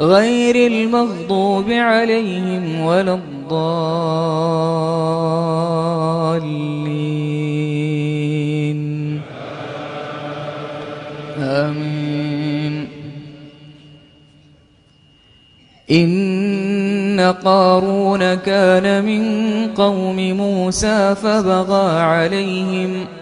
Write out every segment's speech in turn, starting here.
غير المغضوب عليهم ولا الضالين. آمين. إن قارون كان من قوم موسى فبغى عليهم وَبَغَى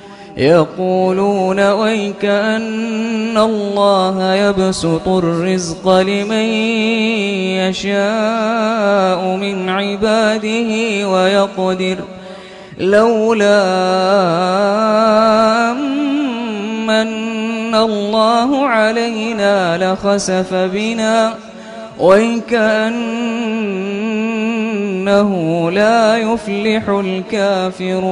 يقولون ويك أن الله يبسط الرزق لمن يشاء من عباده ويقدر لولا من الله علينا لخسف بنا ويكأنه لا يفلح الكافرون